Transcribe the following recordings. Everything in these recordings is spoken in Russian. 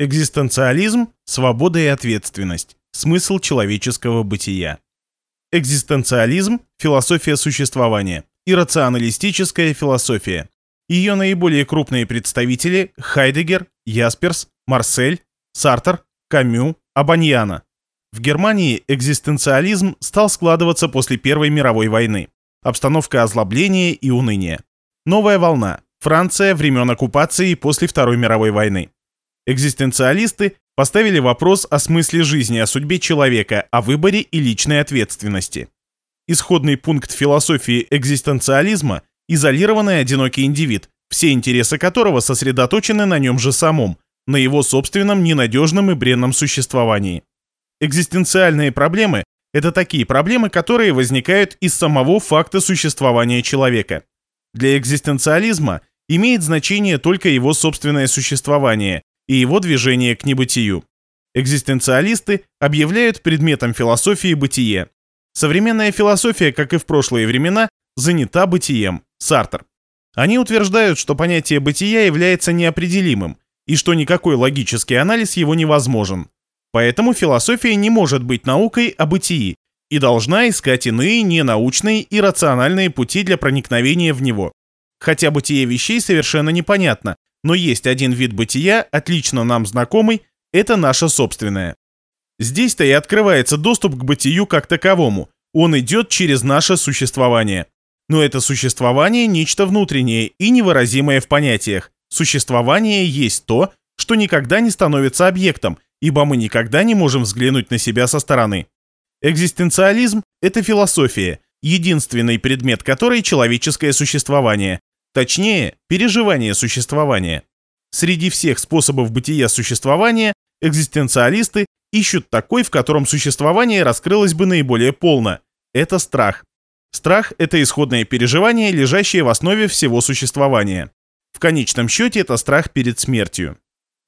Экзистенциализм – свобода и ответственность, смысл человеческого бытия. Экзистенциализм – философия существования, иррационалистическая философия. Ее наиболее крупные представители – Хайдегер, Ясперс, Марсель, Сартер, Камю, Абаньяна. В Германии экзистенциализм стал складываться после Первой мировой войны. Обстановка озлобления и уныния. Новая волна. Франция времен оккупации после Второй мировой войны. Экзистенциалисты поставили вопрос о смысле жизни, о судьбе человека, о выборе и личной ответственности. Исходный пункт философии экзистенциализма – изолированный одинокий индивид, все интересы которого сосредоточены на нем же самом, на его собственном ненадежном и бренном существовании. Экзистенциальные проблемы – это такие проблемы, которые возникают из самого факта существования человека. Для экзистенциализма имеет значение только его собственное существование, и его движение к небытию. Экзистенциалисты объявляют предметом философии бытие. Современная философия, как и в прошлые времена, занята бытием. Сартер. Они утверждают, что понятие бытия является неопределимым, и что никакой логический анализ его невозможен. Поэтому философия не может быть наукой о бытии и должна искать иные ненаучные и рациональные пути для проникновения в него. Хотя бытие вещей совершенно непонятно, но есть один вид бытия, отлично нам знакомый, это наше собственное. Здесь-то и открывается доступ к бытию как таковому. Он идет через наше существование. Но это существование – нечто внутреннее и невыразимое в понятиях. Существование есть то, что никогда не становится объектом, ибо мы никогда не можем взглянуть на себя со стороны. Экзистенциализм – это философия, единственный предмет которой – человеческое существование, Точнее, переживание существования. Среди всех способов бытия существования экзистенциалисты ищут такой, в котором существование раскрылось бы наиболее полно. Это страх. Страх – это исходное переживание, лежащее в основе всего существования. В конечном счете это страх перед смертью.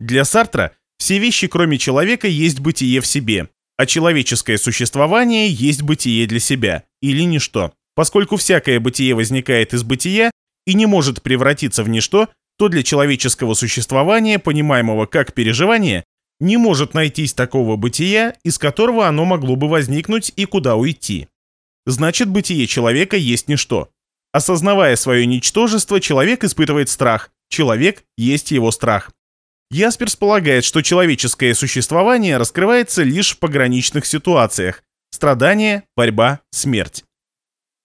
Для Сартра все вещи, кроме человека, есть бытие в себе, а человеческое существование есть бытие для себя, или ничто. Поскольку всякое бытие возникает из бытия, и не может превратиться в ничто, то для человеческого существования, понимаемого как переживание, не может найтись такого бытия, из которого оно могло бы возникнуть и куда уйти. Значит, бытие человека есть ничто. Осознавая свое ничтожество, человек испытывает страх. Человек есть его страх. Ясперс полагает, что человеческое существование раскрывается лишь в пограничных ситуациях – страдания, борьба, смерть.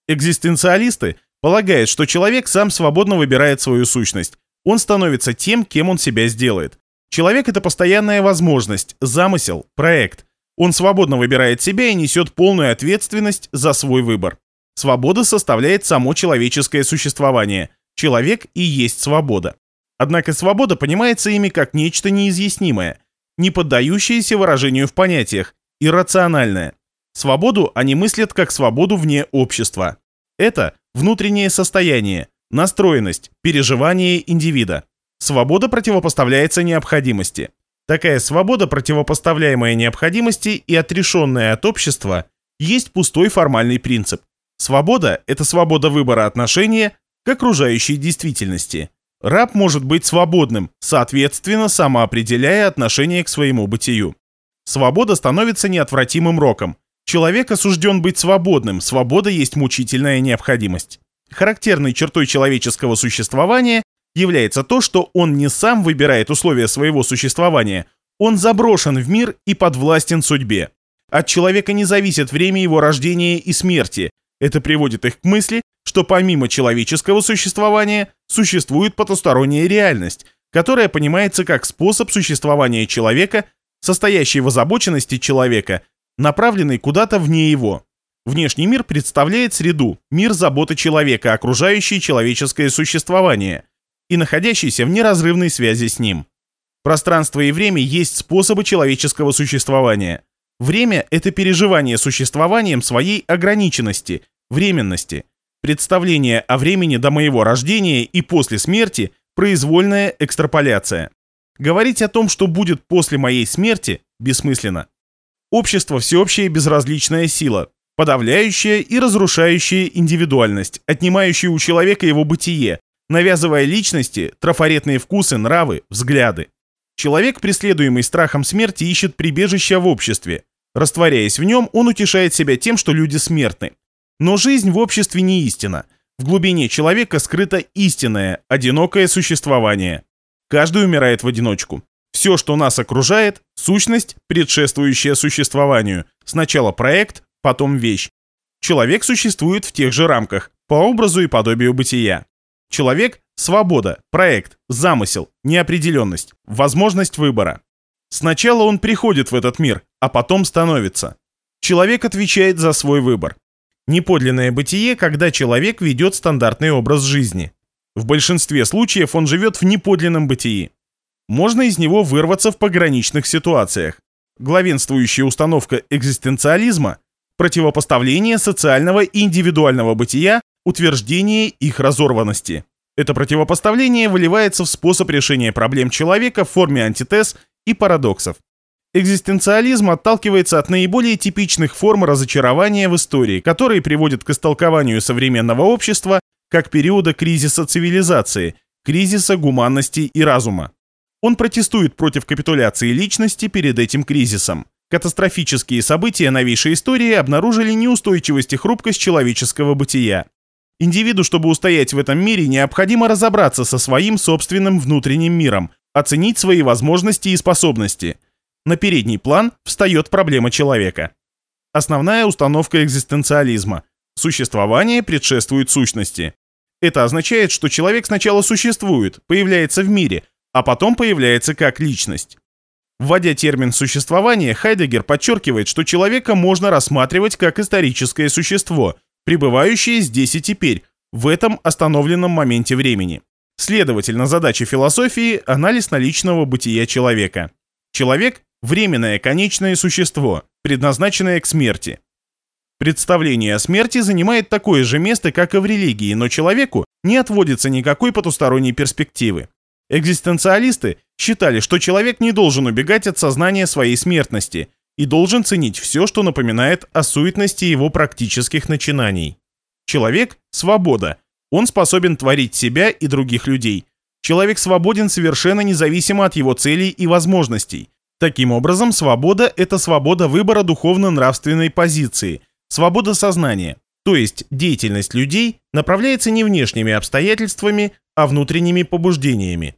Экзистенциалисты Полагает, что человек сам свободно выбирает свою сущность. Он становится тем, кем он себя сделает. Человек — это постоянная возможность, замысел, проект. Он свободно выбирает себя и несет полную ответственность за свой выбор. Свобода составляет само человеческое существование. Человек и есть свобода. Однако свобода понимается ими как нечто неизъяснимое, не поддающееся выражению в понятиях, иррациональное. Свободу они мыслят как свободу вне общества. Это внутреннее состояние, настроенность, переживание индивида. Свобода противопоставляется необходимости. Такая свобода, противопоставляемая необходимости и отрешенная от общества, есть пустой формальный принцип. Свобода – это свобода выбора отношения к окружающей действительности. Раб может быть свободным, соответственно, самоопределяя отношение к своему бытию. Свобода становится неотвратимым роком, Человек осужден быть свободным, свобода есть мучительная необходимость. Характерной чертой человеческого существования является то, что он не сам выбирает условия своего существования, он заброшен в мир и подвластен судьбе. От человека не зависит время его рождения и смерти. Это приводит их к мысли, что помимо человеческого существования существует потусторонняя реальность, которая понимается как способ существования человека, состоящий в озабоченности человека направленный куда-то вне его. Внешний мир представляет среду, мир заботы человека, окружающий человеческое существование и находящийся в неразрывной связи с ним. Пространство и время есть способы человеческого существования. Время – это переживание существованием своей ограниченности, временности. Представление о времени до моего рождения и после смерти – произвольная экстраполяция. Говорить о том, что будет после моей смерти, бессмысленно. Общество – всеобщая безразличная сила, подавляющая и разрушающая индивидуальность, отнимающая у человека его бытие, навязывая личности трафаретные вкусы, нравы, взгляды. Человек, преследуемый страхом смерти, ищет прибежища в обществе. Растворяясь в нем, он утешает себя тем, что люди смертны. Но жизнь в обществе не истина. В глубине человека скрыто истинное, одинокое существование. Каждый умирает в одиночку. Все, что нас окружает, сущность, предшествующая существованию. Сначала проект, потом вещь. Человек существует в тех же рамках, по образу и подобию бытия. Человек – свобода, проект, замысел, неопределенность, возможность выбора. Сначала он приходит в этот мир, а потом становится. Человек отвечает за свой выбор. Неподлинное бытие, когда человек ведет стандартный образ жизни. В большинстве случаев он живет в неподлинном бытии. Можно из него вырваться в пограничных ситуациях. Главенствующая установка экзистенциализма – противопоставление социального и индивидуального бытия, утверждение их разорванности. Это противопоставление выливается в способ решения проблем человека в форме антитез и парадоксов. Экзистенциализм отталкивается от наиболее типичных форм разочарования в истории, которые приводят к истолкованию современного общества как периода кризиса цивилизации, кризиса гуманности и разума. Он протестует против капитуляции личности перед этим кризисом. Катастрофические события новейшей истории обнаружили неустойчивость и хрупкость человеческого бытия. Индивиду, чтобы устоять в этом мире, необходимо разобраться со своим собственным внутренним миром, оценить свои возможности и способности – на передний план встает проблема человека. Основная установка экзистенциализма. Существование предшествует сущности. Это означает, что человек сначала существует, появляется в мире, а потом появляется как личность. Вводя термин «существование», Хайдегер подчеркивает, что человека можно рассматривать как историческое существо, пребывающее здесь и теперь, в этом остановленном моменте времени. Следовательно, задача философии – анализ наличного бытия человека. Человек Временное конечное существо, предназначенное к смерти. Представление о смерти занимает такое же место, как и в религии, но человеку не отводится никакой потусторонней перспективы. Экзистенциалисты считали, что человек не должен убегать от сознания своей смертности и должен ценить все, что напоминает о суетности его практических начинаний. Человек – свобода. Он способен творить себя и других людей. Человек свободен совершенно независимо от его целей и возможностей. Таким образом, свобода – это свобода выбора духовно-нравственной позиции, свобода сознания, то есть деятельность людей направляется не внешними обстоятельствами, а внутренними побуждениями.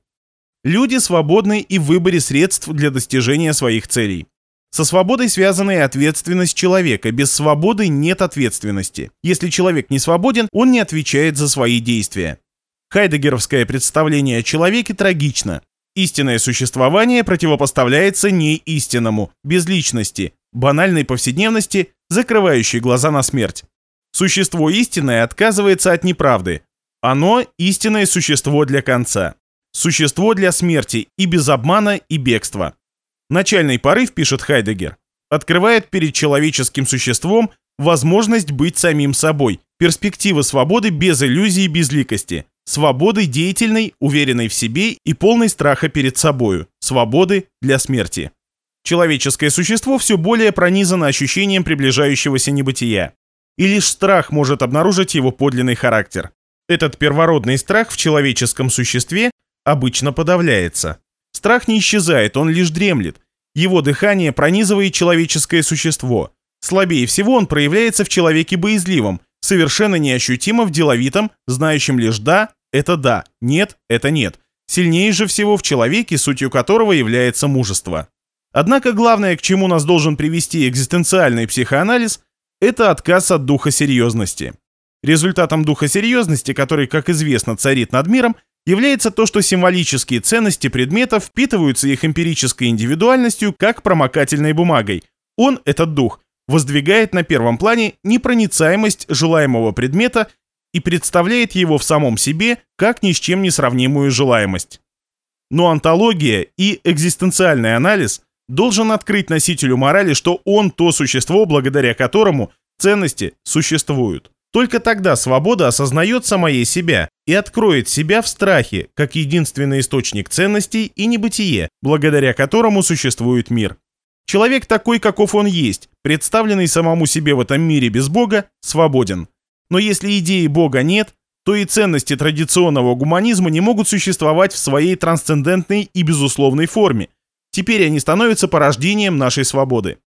Люди свободны и в выборе средств для достижения своих целей. Со свободой связана и ответственность человека. Без свободы нет ответственности. Если человек не свободен, он не отвечает за свои действия. Хайдегеровское представление о человеке трагично. Истинное существование противопоставляется неистинному, безличности, банальной повседневности, закрывающей глаза на смерть. Существо истинное отказывается от неправды. Оно – истинное существо для конца. Существо для смерти и без обмана и бегства. Начальный порыв, пишет Хайдегер, открывает перед человеческим существом возможность быть самим собой, перспективы свободы без иллюзий и безликости, Свободы деятельной, уверенной в себе и полной страха перед собою. Свободы для смерти. Человеческое существо все более пронизано ощущением приближающегося небытия. И лишь страх может обнаружить его подлинный характер. Этот первородный страх в человеческом существе обычно подавляется. Страх не исчезает, он лишь дремлет. Его дыхание пронизывает человеческое существо. Слабее всего он проявляется в человеке боязливом, совершенно неощутимо в деловитом, знающем лишь «да» — это «да», «нет» — это «нет». Сильнее же всего в человеке, сутью которого является мужество. Однако главное, к чему нас должен привести экзистенциальный психоанализ, это отказ от духа серьезности. Результатом духа серьезности, который, как известно, царит над миром, является то, что символические ценности предметов впитываются их эмпирической индивидуальностью как промокательной бумагой. Он, этот дух, воздвигает на первом плане непроницаемость желаемого предмета и представляет его в самом себе как ни с чем не сравнимую желаемость. Но антология и экзистенциальный анализ должен открыть носителю морали, что он то существо, благодаря которому ценности существуют. Только тогда свобода осознает самое себя и откроет себя в страхе, как единственный источник ценностей и небытие, благодаря которому существует мир. Человек такой, каков он есть, представленный самому себе в этом мире без Бога, свободен. Но если идеи Бога нет, то и ценности традиционного гуманизма не могут существовать в своей трансцендентной и безусловной форме. Теперь они становятся порождением нашей свободы.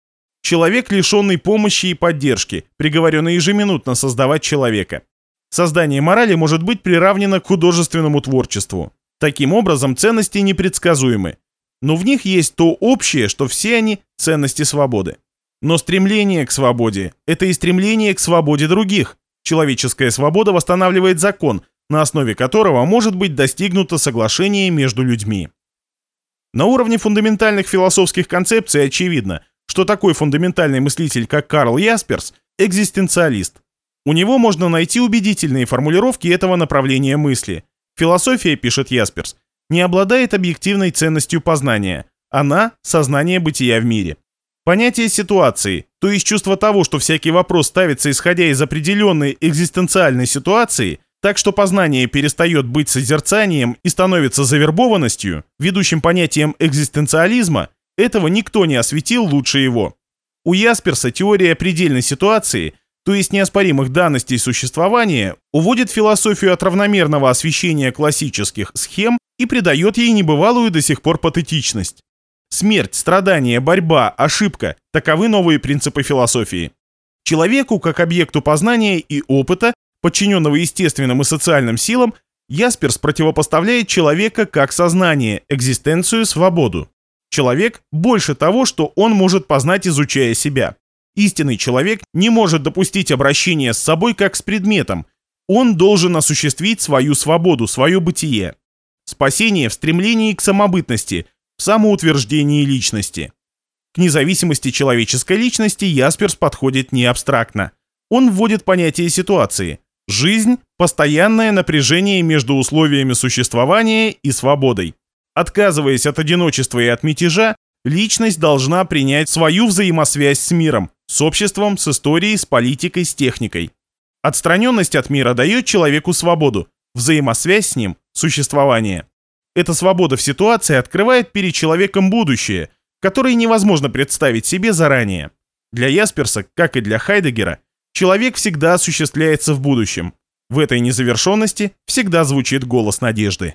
Человек, лишенный помощи и поддержки, приговоренный ежеминутно создавать человека. Создание морали может быть приравнено к художественному творчеству. Таким образом, ценности непредсказуемы. Но в них есть то общее, что все они – ценности свободы. Но стремление к свободе – это и стремление к свободе других. Человеческая свобода восстанавливает закон, на основе которого может быть достигнуто соглашение между людьми. На уровне фундаментальных философских концепций очевидно, что такой фундаментальный мыслитель, как Карл Ясперс, экзистенциалист. У него можно найти убедительные формулировки этого направления мысли. Философия, пишет Ясперс, не обладает объективной ценностью познания. Она – сознание бытия в мире. Понятие ситуации, то есть чувство того, что всякий вопрос ставится исходя из определенной экзистенциальной ситуации, так что познание перестает быть созерцанием и становится завербованностью, ведущим понятием экзистенциализма, этого никто не осветил лучше его. У Ясперса теория предельной ситуации, то есть неоспоримых данностей существования, уводит философию от равномерного освещения классических схем и придает ей небывалую до сих пор патетичность. Смерть, страдание, борьба, ошибка – таковы новые принципы философии. Человеку, как объекту познания и опыта, подчиненного естественным и социальным силам, Ясперс противопоставляет человека как сознание, экзистенцию, свободу. Человек больше того, что он может познать, изучая себя. Истинный человек не может допустить обращения с собой как с предметом. Он должен осуществить свою свободу, свое бытие. Спасение в стремлении к самобытности – в самоутверждении личности. К независимости человеческой личности Ясперс подходит не абстрактно. Он вводит понятие ситуации. Жизнь – постоянное напряжение между условиями существования и свободой. Отказываясь от одиночества и от мятежа, личность должна принять свою взаимосвязь с миром, с обществом, с историей, с политикой, с техникой. Отстраненность от мира дает человеку свободу, взаимосвязь с ним – существование. Эта свобода в ситуации открывает перед человеком будущее, которое невозможно представить себе заранее. Для Ясперса, как и для Хайдегера, человек всегда осуществляется в будущем. В этой незавершенности всегда звучит голос надежды.